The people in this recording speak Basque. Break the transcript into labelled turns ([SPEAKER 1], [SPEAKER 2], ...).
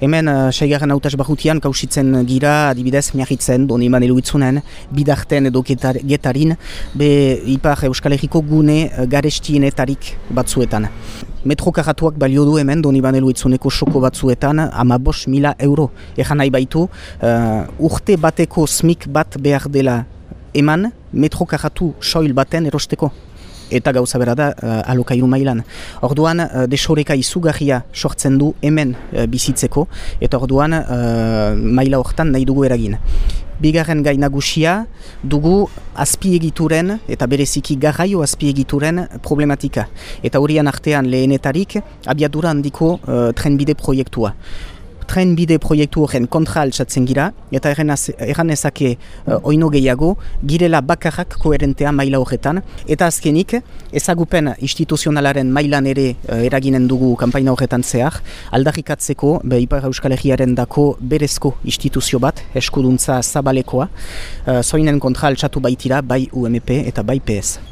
[SPEAKER 1] Hemen, uh, saigarren hautaz bahutian, kausitzen gira, adibidez, miagitzen, doni eman eluitzunen, bidarten edo getar, getarin, be ipar Euskal Herriko gune uh, garestienetarik batzuetan. Metro karatuak balio du hemen, doni ban eluitzuneko soko batzuetan, ama bos mila euro. Ejan nahi baitu, uh, urte bateko smik bat behar dela eman, metro karatu soil baten erosteko eta gauza bera da uh, alokairu mailan. Orduan, uh, desoreka izugarria sortzen du hemen uh, bizitzeko, eta orduan uh, maila hortan nahi dugu eragin. Bigarren gai nagusia dugu azpiegituren eta bereziki garraio azpiegituren problematika. Eta horian artean lehenetarik abiadura handiko uh, trenbide proiektua trenbide proiektu horren kontra altsatzen gira, eta erran ezake uh, oino gehiago, girela bakarrak koherentea maila horretan, eta azkenik, ezagupen instituzionalaren mailan ere uh, eraginen dugu kampaina horretan zehar, aldarrikatzeko, be Ipar Euskal Herriaren dako berezko instituzio bat, eskuduntza zabalekoa, uh, zoinen kontra altsatu baitira, bai UMP eta bai PS.